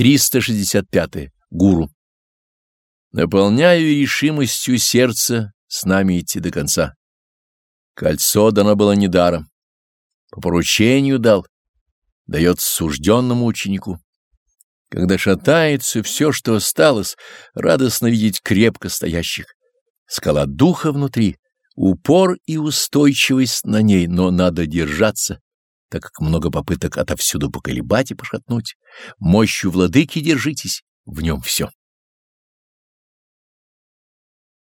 365. Гуру. Наполняю решимостью сердца с нами идти до конца. Кольцо дано было недаром. По поручению дал, дает сужденному ученику. Когда шатается все, что осталось, радостно видеть крепко стоящих. Скала духа внутри, упор и устойчивость на ней, но надо держаться, так как много попыток отовсюду поколебать и пошатнуть. Мощью владыки держитесь, в нем все.